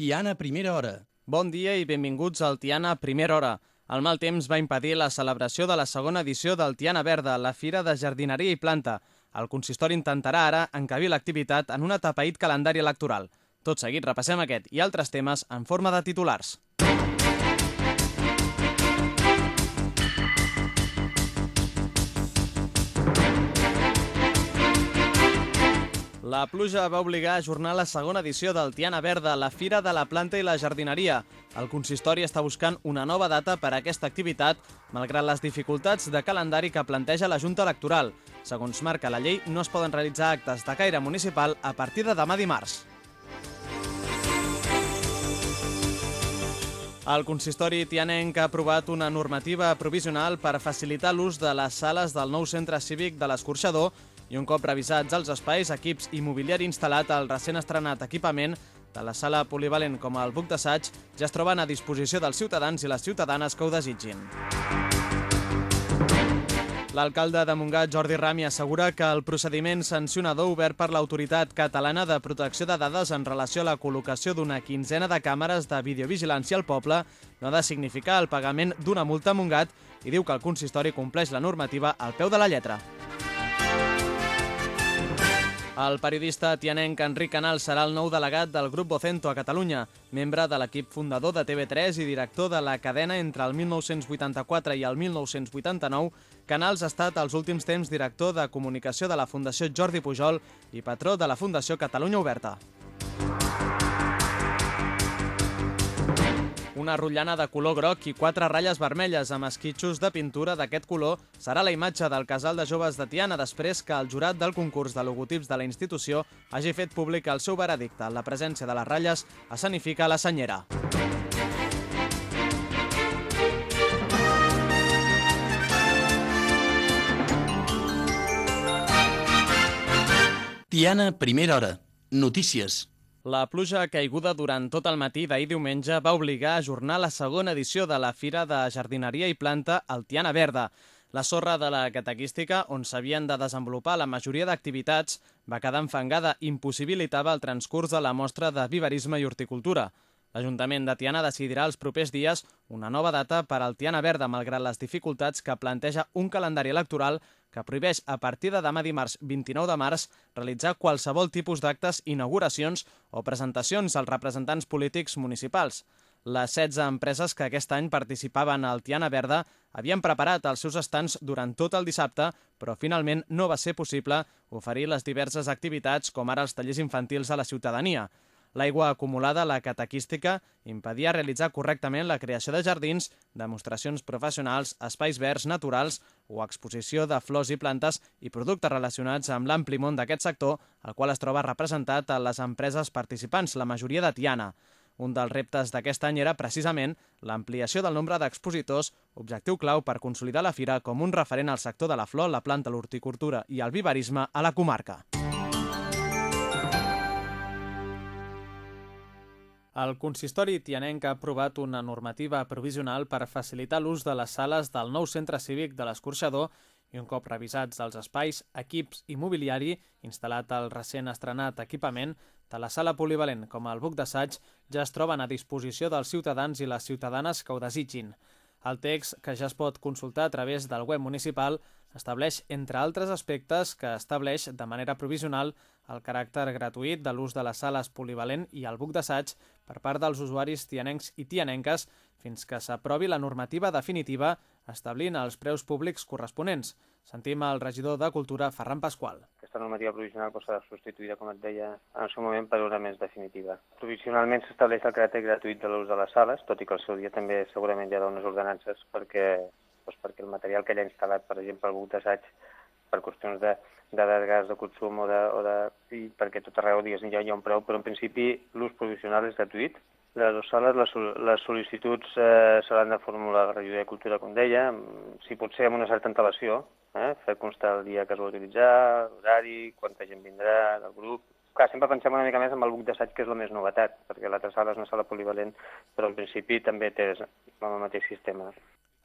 Tiana Primera Hora. Bon dia i benvinguts al Tiana Primera Hora. El mal temps va impedir la celebració de la segona edició del Tiana Verda, la Fira de Jardineria i Planta. El consistori intentarà ara encabir l'activitat en un atapeït calendari electoral. Tot seguit repassem aquest i altres temes en forma de titulars. La pluja va obligar a ajornar la segona edició del Tiana Verda, la Fira de la Planta i la Jardineria. El consistori està buscant una nova data per a aquesta activitat, malgrat les dificultats de calendari que planteja la Junta Electoral. Segons marca la llei, no es poden realitzar actes de caire municipal a partir de demà dimarts. El consistori tianenc ha aprovat una normativa provisional per facilitar l'ús de les sales del nou centre cívic de l'Escorxador i un cop revisats els espais, equips i mobiliari instal·lat al recent estrenat equipament de la sala polivalent com el buc d'assaig ja es troben a disposició dels ciutadans i les ciutadanes que ho desitgin. L'alcalde de Montgat, Jordi Rami, assegura que el procediment sancionador obert per l'Autoritat Catalana de Protecció de Dades en relació a la col·locació d'una quinzena de càmeres de videovigilància al poble no ha de significar el pagament d'una multa a Montgat i diu que el consistori compleix la normativa al peu de la lletra. El periodista tianenc Enric Canal serà el nou delegat del grup Vocento a Catalunya, membre de l'equip fundador de TV3 i director de la cadena entre el 1984 i el 1989. Canals ha estat als últims temps director de comunicació de la Fundació Jordi Pujol i patró de la Fundació Catalunya Oberta. Una rotllana de color groc i quatre ratlles vermelles amb esquitxos de pintura d'aquest color serà la imatge del casal de joves de Tiana després que el jurat del concurs de logotips de la institució hagi fet públic el seu veredicte. La presència de les ratlles escenifica la senyera. Tiana Primera Hora. Notícies. La pluja caiguda durant tot el matí d'ahir diumenge va obligar a ajornar la segona edició de la Fira de Jardineria i Planta al Tiana Verda. La sorra de la catequística, on s'havien de desenvolupar la majoria d'activitats, va quedar enfangada i impossibilitava el transcurs de la mostra de viverisme i horticultura. L'Ajuntament de Tiana decidirà els propers dies una nova data per al Tiana Verda, malgrat les dificultats que planteja un calendari electoral que prohibeix a partir de demà dimarts 29 de març realitzar qualsevol tipus d'actes, inauguracions o presentacions als representants polítics municipals. Les 16 empreses que aquest any participaven al Tiana Verda havien preparat els seus estants durant tot el dissabte, però finalment no va ser possible oferir les diverses activitats com ara els tallers infantils a la ciutadania. L'aigua acumulada a la catequística impedia realitzar correctament la creació de jardins, demostracions professionals, espais verds naturals o exposició de flors i plantes i productes relacionats amb l'ampli món d'aquest sector, el qual es troba representat a les empreses participants, la majoria de Tiana. Un dels reptes d'aquest any era precisament l'ampliació del nombre d'expositors, objectiu clau per consolidar la fira com un referent al sector de la flor, la planta, l'horticultura i el viverisme a la comarca. El consistori tianenc ha aprovat una normativa provisional per facilitar l'ús de les sales del nou centre cívic de l'Escorxador i un cop revisats els espais, equips i mobiliari instal·lat al recent estrenat equipament de la sala polivalent com el buc d'assaig ja es troben a disposició dels ciutadans i les ciutadanes que ho desitgin. El text, que ja es pot consultar a través del web municipal, estableix, entre altres aspectes, que estableix de manera provisional el caràcter gratuït de l'ús de les sales polivalent i el buc d'assaig per part dels usuaris tianencs i tianenques fins que s'aprovi la normativa definitiva establint els preus públics corresponents. Sentim el regidor de Cultura, Ferran Pasqual. Aquesta normativa provisional pot ser substituïda, com et deia, en el seu moment per una més definitiva. Provisionalment s'estableix el caràcter gratuït de l'ús de les sales, tot i que al seu dia també segurament hi ha d'unes ordenances perquè, doncs perquè el material que ella ha instal·lat, per exemple, el buc d'assaig, per qüestions de, de desgast de consum o de, o de, i perquè tot arreu digues, ja hi ha un preu, però en principi l'ús provisional és gratuït. Les dues sales, les, les sol·licituds eh, s'hauran de formular a la regió de cultura, com deia, si pot ser amb una certa antelació, eh, fer constar el dia que es va utilitzar, l'horari, quanta gent vindrà del grup. Clar, sempre pensem una mica més amb el buc d'assaig, que és la més novetat, perquè l'altra sala és una sala polivalent, però en principi també té el mateix sistema.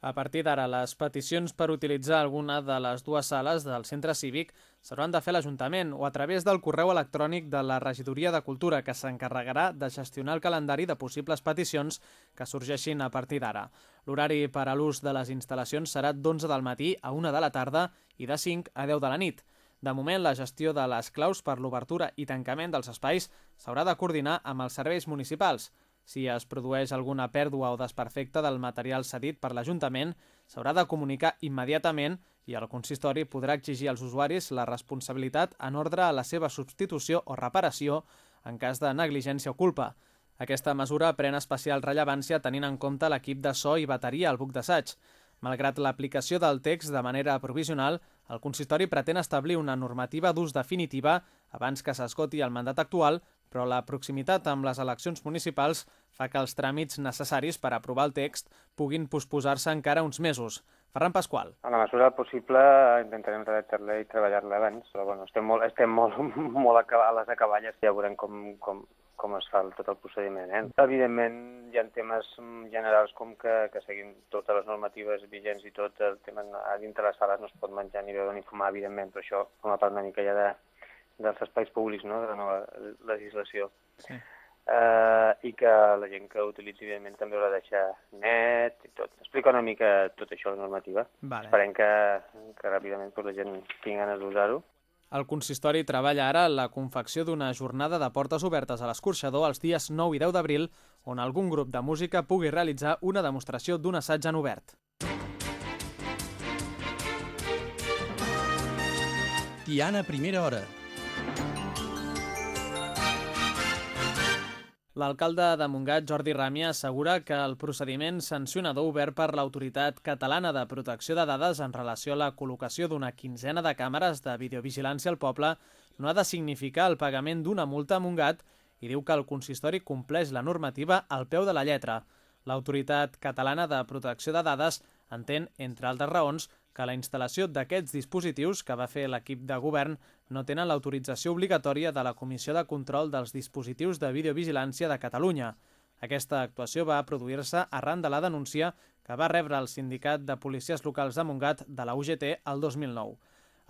A partir d'ara, les peticions per utilitzar alguna de les dues sales del centre cívic s'hauran de fer a l'Ajuntament o a través del correu electrònic de la Regidoria de Cultura, que s'encarregarà de gestionar el calendari de possibles peticions que sorgeixin a partir d'ara. L'horari per a l'ús de les instal·lacions serà d'11 del matí a 1 de la tarda i de 5 a 10 de la nit. De moment, la gestió de les claus per l'obertura i tancament dels espais s'haurà de coordinar amb els serveis municipals. Si es produeix alguna pèrdua o desperfecte del material cedit per l'Ajuntament, s'haurà de comunicar immediatament i el consistori podrà exigir als usuaris la responsabilitat en ordre a la seva substitució o reparació en cas de negligència o culpa. Aquesta mesura pren especial rellevància tenint en compte l'equip de so i bateria al buc d'assaig. Malgrat l'aplicació del text de manera provisional, el consistori pretén establir una normativa d'ús definitiva abans que s'esgoti el mandat actual però la proximitat amb les eleccions municipals fa que els tràmits necessaris per aprovar el text puguin posposar-se encara uns mesos. Ferran Pasqual. A la mesura possible intentarem redactar-la i treballar-la abans, però bueno, estem molt, estem molt, molt a les acaballes, ja veurem com, com, com es fa tot el procediment. Eh? Evidentment, hi ha temes generals com que, que seguim totes les normatives vigents i tot el tema dintre les sales no es pot menjar ni beure ni fumar, evidentment, però això forma part una mica ja de, dels espais públics no? de la nova legislació. Sí. Uh, i que la gent que utilitzi, evidentment, també haurà de deixar net i tot. Explica una mica tot això, la normativa. Vale. Esperem que, que ràpidament pues, la gent tingui ganes d'usar-ho. El consistori treballa ara la confecció d'una jornada de portes obertes a l'escorxador els dies 9 i 10 d'abril, on algun grup de música pugui realitzar una demostració d'un assaig en obert. Tiana, primera hora. L'alcalde de Montgat, Jordi Ràmia, assegura que el procediment sancionador obert per l'Autoritat Catalana de Protecció de Dades en relació a la col·locació d'una quinzena de càmeres de videovigilància al poble no ha de significar el pagament d'una multa a Montgat i diu que el consistori compleix la normativa al peu de la lletra. L'Autoritat Catalana de Protecció de Dades entén, entre altres raons, que la instal·lació d'aquests dispositius que va fer l'equip de govern no tenen l'autorització obligatòria de la Comissió de Control dels Dispositius de Videovigilància de Catalunya. Aquesta actuació va produir-se arran de la denúncia que va rebre el Sindicat de Policies Locals de Montgat de la UGT el 2009.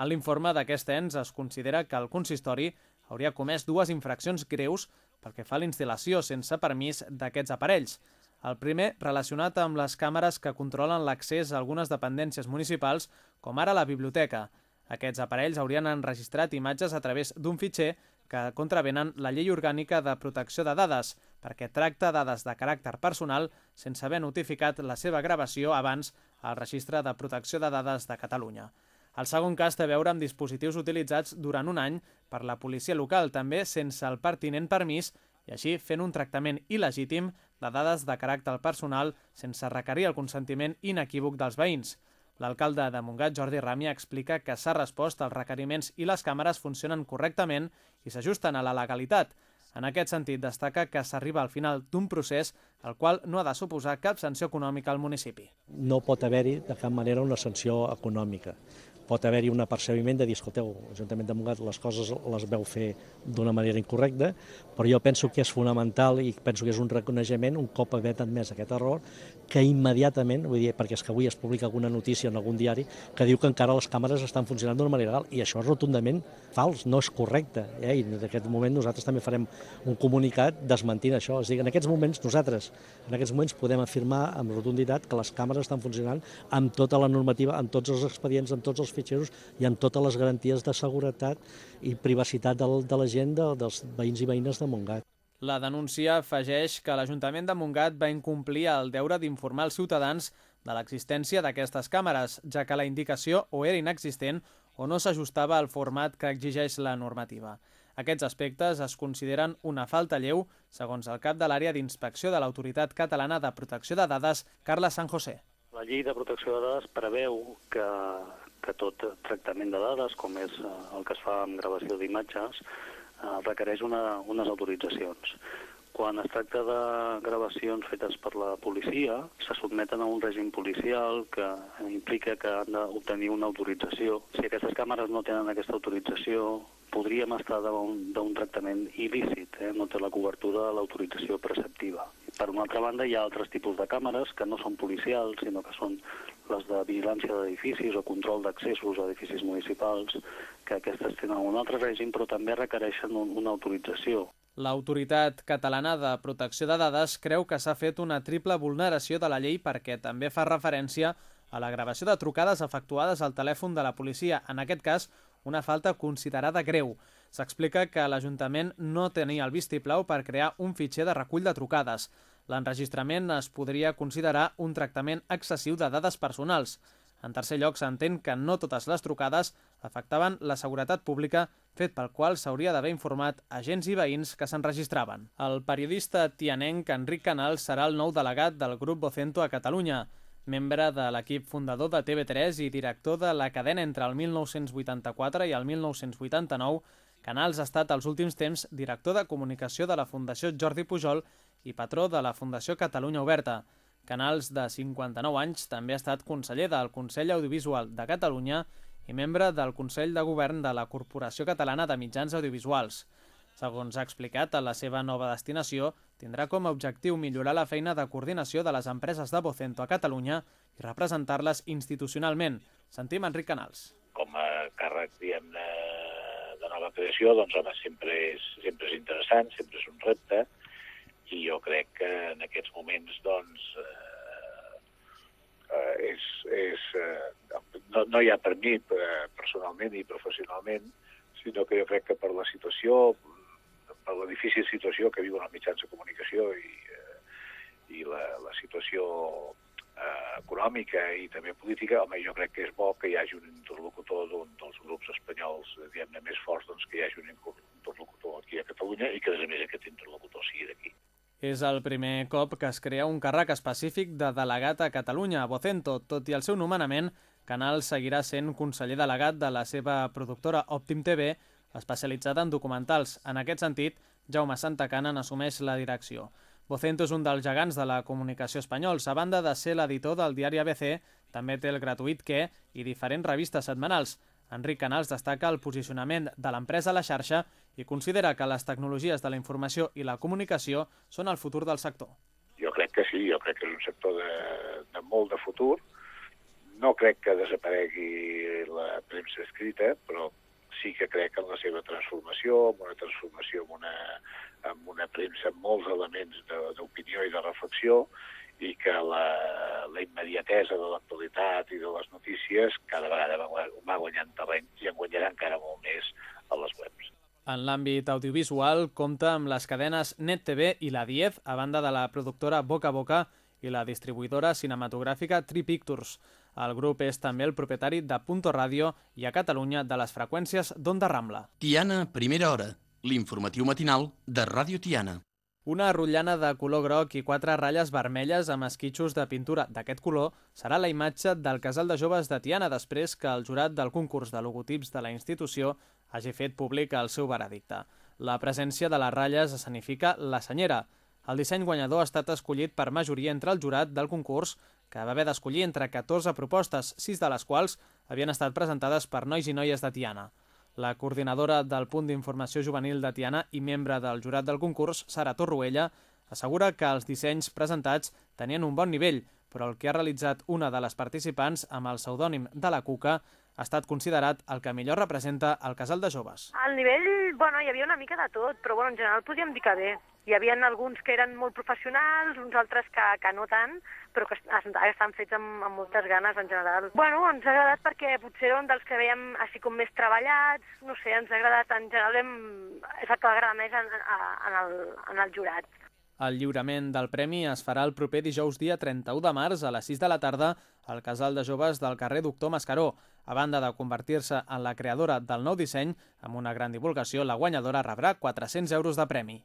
En l'informe d'aquest ens es considera que el consistori hauria comès dues infraccions greus pel que fa a l'instal·lació sense permís d'aquests aparells – el primer, relacionat amb les càmeres que controlen l'accés a algunes dependències municipals, com ara la biblioteca. Aquests aparells haurien enregistrat imatges a través d'un fitxer que contravenen la Llei Orgànica de Protecció de Dades, perquè tracta dades de caràcter personal sense haver notificat la seva gravació abans al Registre de Protecció de Dades de Catalunya. El segon cas té a veure amb dispositius utilitzats durant un any per la policia local, també sense el pertinent permís i així fent un tractament il·legítim de dades de caràcter personal sense requerir el consentiment inequívoc dels veïns. L'alcalde de Montgat, Jordi Ràmia, explica que s'ha respost als requeriments i les càmeres funcionen correctament i s'ajusten a la legalitat. En aquest sentit, destaca que s'arriba al final d'un procés el qual no ha de suposar cap sanció econòmica al municipi. No pot haver-hi de cap manera una sanció econòmica pot haver-hi un apercebiment de dir, escolteu, l'Ajuntament de Montgat les coses les veu fer d'una manera incorrecta, però jo penso que és fonamental i penso que és un reconeixement, un cop haver admès aquest error, que immediatament, vull dir, perquè és que avui es publica alguna notícia en algun diari que diu que encara les càmeres estan funcionant d'una manera legal, i això és rotundament fals, no és correcte, eh? i en aquest moment nosaltres també farem un comunicat desmentint això, és a dir, en aquests moments nosaltres, en aquests moments podem afirmar amb rotunditat que les càmeres estan funcionant amb tota la normativa, amb tots els expedients, amb tots els fitxers i amb totes les garanties de seguretat i privacitat de, de la gent, de, dels veïns i veïnes de Montgat. La denúncia afegeix que l'Ajuntament de Montgat va incomplir el deure d'informar els ciutadans de l'existència d'aquestes càmeres, ja que la indicació o era inexistent o no s'ajustava al format que exigeix la normativa. Aquests aspectes es consideren una falta lleu, segons el cap de l'àrea d'inspecció de l'Autoritat Catalana de Protecció de Dades, Carla San José. La llei de protecció de dades preveu que, que tot tractament de dades, com és eh, el que es fa amb gravació d'imatges, eh, requereix una, unes autoritzacions. Quan es tracta de gravacions fetes per la policia, se sotmeten a un règim policial que implica que han d'obtenir una autorització. Si aquestes càmeres no tenen aquesta autorització, podríem estar d'un tractament il·lícit, eh? no té la cobertura de l'autorització preceptiva. Per una altra banda, hi ha altres tipus de càmeres que no són policials, sinó que són les de vigilància d'edificis o control d'accessos a edificis municipals, que aquestes tenen un altre règim, però també requereixen un, una autorització. L'Autoritat Catalana de Protecció de Dades creu que s'ha fet una triple vulneració de la llei perquè també fa referència a la gravació de trucades efectuades al telèfon de la policia, en aquest cas una falta considerada greu. S'explica que l'Ajuntament no tenia el vistiplau per crear un fitxer de recull de trucades. L'enregistrament es podria considerar un tractament excessiu de dades personals. En tercer lloc, s'entén que no totes les trucades afectaven la seguretat pública, fet pel qual s'hauria d'haver informat agents i veïns que s'enregistraven. El periodista tianenc Enric Canals serà el nou delegat del grup Vocento a Catalunya. Membre de l'equip fundador de TV3 i director de la cadena entre el 1984 i el 1989, Canals ha estat als últims temps director de comunicació de la Fundació Jordi Pujol i patró de la Fundació Catalunya Oberta. Canals, de 59 anys, també ha estat conseller del Consell Audiovisual de Catalunya i membre del Consell de Govern de la Corporació Catalana de Mitjans Audiovisuals. Segons ha explicat, a la seva nova destinació tindrà com a objectiu millorar la feina de coordinació de les empreses de Vocento a Catalunya i representar-les institucionalment. Sentim Enric Canals. Com a càrrec, diguem-ne, nova creació, doncs, home, sempre és, sempre és interessant, sempre és un repte, i jo crec que en aquests moments doncs, eh, eh, és, és, eh, no, no hi ha per mi eh, personalment i professionalment, sinó que jo crec que per la situació, per la difícil situació que viuen els mitjans de comunicació i, eh, i la, la situació eh, econòmica i també política, home, jo crec que és bo que hi hagi un interlocutor d'un dels grups espanyols, diguem-ne, més forts, doncs que hi hagi un interlocutor aquí a Catalunya i que, a més, aquest interlocutor sigui d'aquí. És el primer cop que es crea un càrrec específic de delegat a Catalunya, a Vocento. Tot i el seu nomenament, Canal seguirà sent conseller delegat de la seva productora Optim TV, especialitzada en documentals. En aquest sentit, Jaume Santacana n'assumeix la direcció. Vocento és un dels gegants de la comunicació espanyols. A banda de ser l'editor del diari ABC, també té el gratuït que i diferents revistes setmanals. Enric Canals destaca el posicionament de l'empresa a la xarxa i considera que les tecnologies de la informació i la comunicació són el futur del sector. Jo crec que sí, jo crec que és un sector de, de molt de futur. No crec que desaparegui la premsa escrita, però sí que crec en la seva transformació, en una transformació amb una, amb una premsa amb molts elements d'opinió i de reflexió, i que la, la immediatesa de l'actualitat i de les notícies cada vegada va, va guanyant terreny i en guanyarà encara molt més a les webs. En l'àmbit audiovisual, compta amb les cadenes Net TV i la 10, a banda de la productora Boca a Boca i la distribuïdora cinematogràfica Tripictures. El grup és també el propietari de Punto Radio i a Catalunya de les freqüències d'Onda Rambla. Tiana, primera hora. L'informatiu matinal de Ràdio Tiana. Una rotllana de color groc i quatre ratlles vermelles amb esquitxos de pintura d'aquest color serà la imatge del casal de joves de Tiana després que el jurat del concurs de logotips de la institució hagi fet públic el seu veredicte. La presència de les ratlles escenifica la senyera. El disseny guanyador ha estat escollit per majoria entre el jurat del concurs, que va haver d'escollir entre 14 propostes, 6 de les quals havien estat presentades per nois i noies de Tiana. La coordinadora del punt d'informació juvenil de Tiana i membre del jurat del concurs, Sara Torruella, assegura que els dissenys presentats tenien un bon nivell, però el que ha realitzat una de les participants amb el pseudònim de la Cuca ha estat considerat el que millor representa el casal de joves. Al nivell, bueno, hi havia una mica de tot, però bueno, en general podríem dir que bé. Hi havia alguns que eren molt professionals, uns altres que, que no tant, però que estan fets amb, amb moltes ganes en general. Bueno, ens ha agradat perquè potser eren dels que veiem així com més treballats, no sé, ens ha agradat, en general hem, és el que agrada més en, en, el, en el jurat. El lliurament del premi es farà el proper dijous dia 31 de març a les 6 de la tarda al Casal de Joves del carrer Doctor Mascaró. A banda de convertir-se en la creadora del nou disseny, amb una gran divulgació, la guanyadora rebrà 400 euros de premi.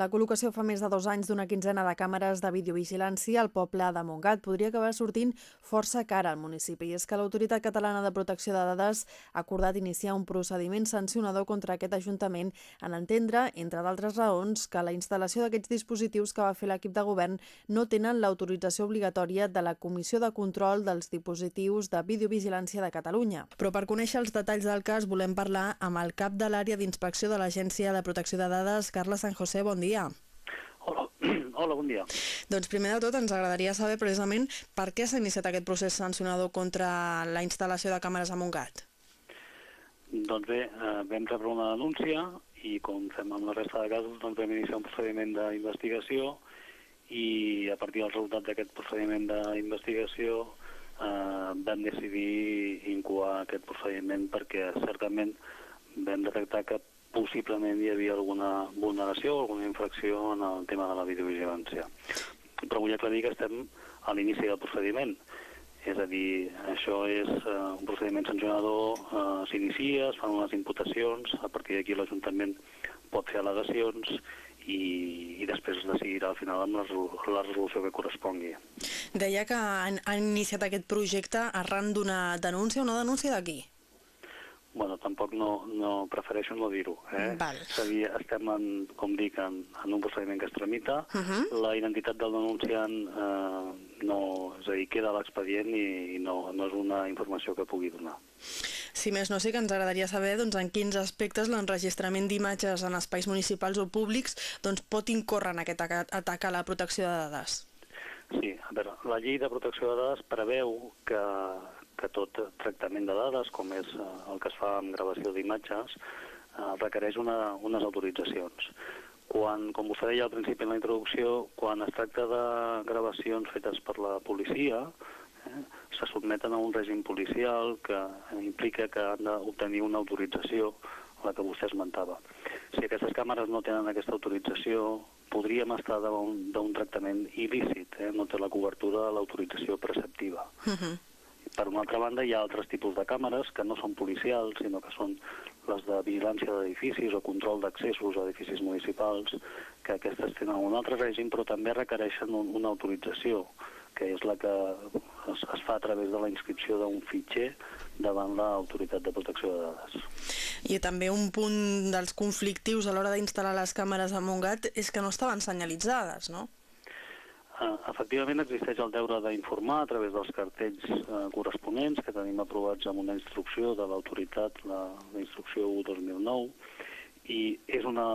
La col·locació fa més de dos anys d'una quinzena de càmeres de videovigilància al poble de Montgat podria acabar sortint força cara al municipi. I és que l'Autoritat Catalana de Protecció de Dades ha acordat iniciar un procediment sancionador contra aquest Ajuntament en entendre, entre d'altres raons, que la instal·lació d'aquests dispositius que va fer l'equip de govern no tenen l'autorització obligatòria de la Comissió de Control dels Dispositius de Videovigilància de Catalunya. Però per conèixer els detalls del cas volem parlar amb el cap de l'àrea d'inspecció de l'Agència de Protecció de Dades, Carles San José. Bon dia. Hola, hola, bon dia. Doncs primer de tot ens agradaria saber precisament per què s'ha iniciat aquest procés sancionador contra la instal·lació de càmeres a Montgat. Doncs bé, eh, vam rebre una denúncia i com fem amb la resta de casos doncs vam iniciar un procediment d'investigació i a partir del resultat d'aquest procediment d'investigació eh, vam decidir incoar aquest procediment perquè certament vam detectar que possiblement hi havia alguna vulneració alguna infracció en el tema de la videovigilància. Però vull aclarir que estem a l'inici del procediment. És a dir, això és eh, un procediment sancionador, eh, s'inicia, es fan unes imputacions, a partir d'aquí l'Ajuntament pot fer al·legacions i, i després es decidirà al final amb la, la resolució que correspongui. Deia que han, han iniciat aquest projecte arran d'una denúncia, una denúncia d'aquí? Bueno, tampoc no, no prefereixo no dir-ho. Eh? Val. És a dir, estem, en, com dic, en, en un procediment que es tramita. Uh -huh. La identitat del denunciant eh, no, és a dir, queda a l'expedient i, i no, no és una informació que pugui donar. Si més no, sí que ens agradaria saber doncs, en quins aspectes l'enregistrament d'imatges en espais municipals o públics doncs, pot incórrer en aquest atac a la protecció de dades. Sí, a veure, la llei de protecció de dades preveu que, que tot tractament de dades, com és eh, el que es fa amb gravació d'imatges, eh, requereix una, unes autoritzacions. Quan, com vostè deia al principi en la introducció, quan es tracta de gravacions fetes per la policia, eh, se sotmeten a un règim policial que implica que han d'obtenir una autorització, la que vostè esmentava. Si aquestes càmeres no tenen aquesta autorització, podríem estar d'un tractament il·lícit, eh? no té la cobertura de l'autorització preceptiva. Uh -huh. Per una altra banda, hi ha altres tipus de càmeres que no són policials, sinó que són les de vigilància d'edificis o control d'accessos a edificis municipals, que aquestes tenen un altre règim, però també requereixen un, una autorització, que és la que es, es fa a través de la inscripció d'un fitxer davant l'Autoritat de Protecció de Dades. I també un punt dels conflictius a l'hora d'instal·lar les càmeres a Montgat és que no estaven senyalitzades, no? Uh, efectivament existeix el deure d'informar a través dels cartells uh, corresponents que tenim aprovats amb una instrucció de l'autoritat, la, la instrucció 1 2009, i és un de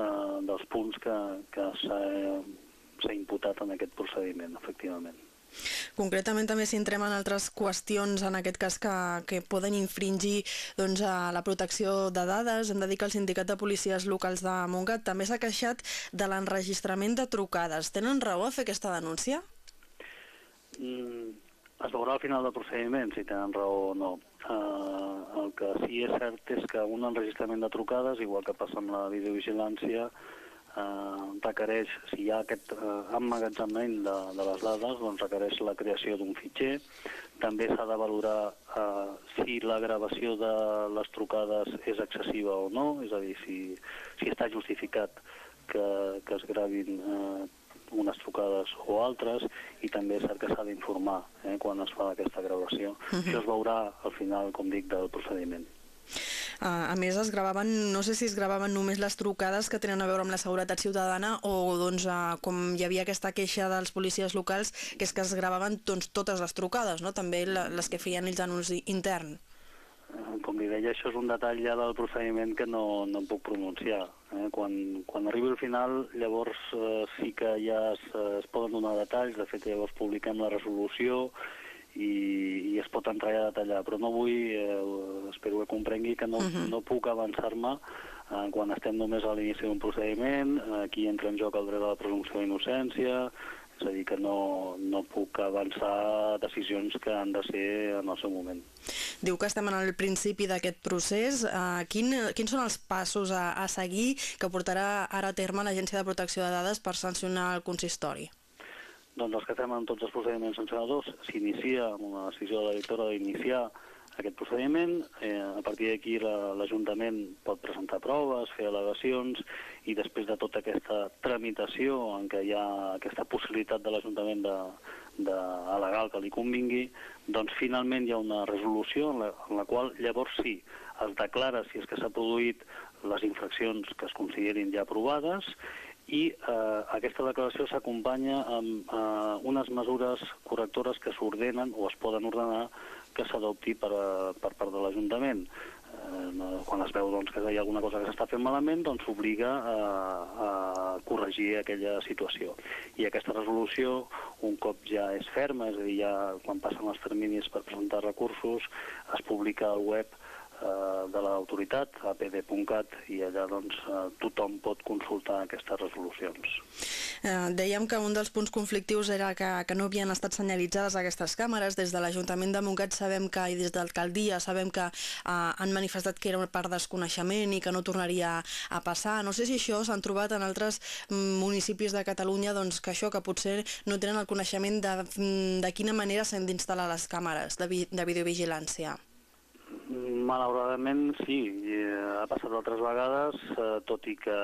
uh, dels punts que, que s'ha imputat en aquest procediment, efectivament. Concretament també si entrem en altres qüestions, en aquest cas que, que poden infringir doncs, a la protecció de dades. Hem de dir que el Sindicat de Policies Locals de Montgat també s'ha queixat de l'enregistrament de trucades. Tenen raó a fer aquesta denúncia? Mm, es veurà al final del procediment si tenen raó o no. Uh, el que sí és cert és que un enregistrament de trucades, igual que passa amb la videovigilància, eh, requereix, si hi ha aquest eh, emmagatzemament de, de les dades, doncs requereix la creació d'un fitxer. També s'ha de valorar eh, si la gravació de les trucades és excessiva o no, és a dir, si, si està justificat que, que es gravin eh, unes trucades o altres i també és cert que s'ha d'informar eh, quan es fa aquesta gravació. Uh -huh. Això es veurà al final, com dic, del procediment. A més, es gravaven, no sé si es gravaven només les trucades que tenen a veure amb la seguretat ciutadana o, doncs, com hi havia aquesta queixa dels policies locals, que és que es gravaven doncs, totes les trucades, no? també les que feien ells en ús intern. Com li deia, això és un detall ja del procediment que no, no em puc pronunciar. Eh? Quan, quan arribi al final, llavors eh, sí que ja es, es poden donar detalls, de fet llavors publiquem la resolució i, i es pot entrar a detallar, però no vull, eh, espero que comprengui que no, uh -huh. no puc avançar-me eh, quan estem només a l'inici d'un procediment, aquí entra en joc el dret a la presumpció d'innocència, és a dir, que no, no puc avançar decisions que han de ser en el seu moment. Diu que estem en el principi d'aquest procés. Uh, quin, quins són els passos a, a seguir que portarà ara a terme l'Agència de Protecció de Dades per sancionar el consistori? Doncs els que fem en tots els procediments sancionadors s'inicia amb una decisió de la directora d'iniciar aquest procediment. Eh, a partir d'aquí l'Ajuntament pot presentar proves, fer al·legacions i després de tota aquesta tramitació en què hi ha aquesta possibilitat de l'Ajuntament de, de al·legar el que li convingui, doncs finalment hi ha una resolució en la, en la qual llavors sí, es declara si és que s'ha produït les infraccions que es considerin ja aprovades i eh, aquesta declaració s'acompanya amb eh, unes mesures correctores que s'ordenen o es poden ordenar que s'adopti per, eh, per part de l'Ajuntament. Eh, quan es veu doncs, que hi ha alguna cosa que s'està fent malament, doncs s'obliga a, a corregir aquella situació. I aquesta resolució, un cop ja és ferma, és a dir, ja quan passen els terminis per presentar recursos, es publica al web eh, de l'autoritat, apd.cat, i allà doncs, eh, tothom pot consultar aquestes resolucions. Eh, dèiem que un dels punts conflictius era que, que no havien estat senyalitzades aquestes càmeres. Des de l'Ajuntament de Montgat sabem que, i des d'alcaldia sabem que eh, han manifestat que era per desconeixement i que no tornaria a passar. No sé si això s'han trobat en altres mm, municipis de Catalunya, doncs que això, que potser no tenen el coneixement de, mm, de quina manera s'han d'instal·lar les càmeres de, vi, de videovigilància. Malauradament sí, eh, ha passat altres vegades, eh, tot i que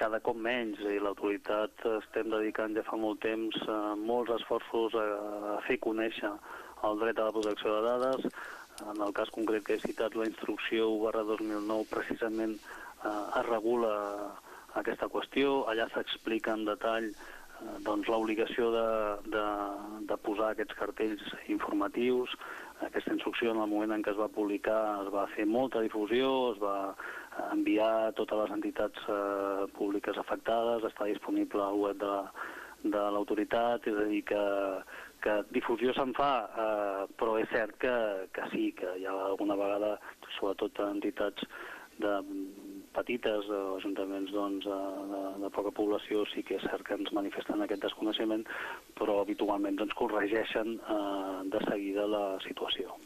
cada cop menys i l'autoritat estem dedicant ja fa molt temps eh, molts esforços a fer conèixer el dret a la protecció de dades. En el cas concret que he citat, la instrucció 1 barra 2009 precisament es regula aquesta qüestió, allà s'explica en detall doncs, l'obligació de, de, de posar aquests cartells informatius, aquesta instrucció en el moment en què es va publicar es va fer molta difusió, es va enviar a totes les entitats eh, públiques afectades, està disponible al web de, de l'autoritat, és a dir, que, que difusió se'n fa, eh, però és cert que, que sí, que hi ha alguna vegada, sobretot entitats de petites o ajuntaments doncs, de, de poca població sí que és cert que ens manifesten aquest desconeixement, però habitualment doncs, corregeixen eh, de seguida la situació.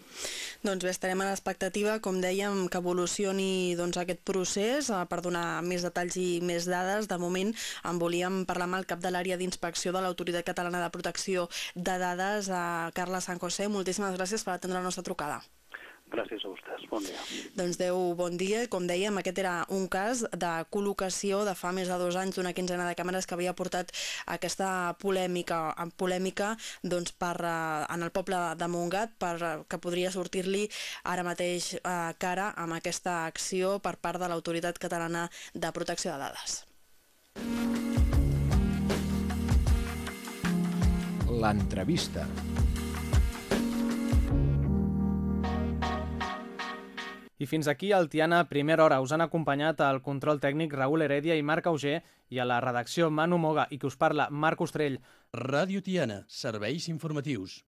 Doncs bé, estarem a l'expectativa, com dèiem, que evolucioni doncs, aquest procés eh, per donar més detalls i més dades. De moment en volíem parlar amb el cap de l'àrea d'inspecció de l'Autoritat Catalana de Protecció de Dades, a Carla San José. Moltíssimes gràcies per atendre la nostra trucada. Gràcies a vostès. Bon dia. Doncs Déu, bon dia. Com dèiem, aquest era un cas de col·locació de fa més de dos anys d'una quinzena de càmeres que havia portat aquesta polèmica, polèmica doncs, per, uh, en el poble de Montgat per, uh, que podria sortir-li ara mateix uh, cara amb aquesta acció per part de l'Autoritat Catalana de Protecció de Dades. L'entrevista. I fins aquí el Tiana Primera Hora. Us han acompanyat el control tècnic Raül Heredia i Marc Auger i a la redacció Manu Moga i que us parla Marc Ostrell. Ràdio Tiana, serveis informatius.